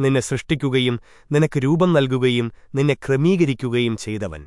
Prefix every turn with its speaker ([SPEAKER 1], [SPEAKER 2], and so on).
[SPEAKER 1] നിന്നെ സൃഷ്ടിക്കുകയും നിനക്ക് രൂപം നൽകുകയും നിന്നെ ക്രമീകരിക്കുകയും ചെയ്തവൻ.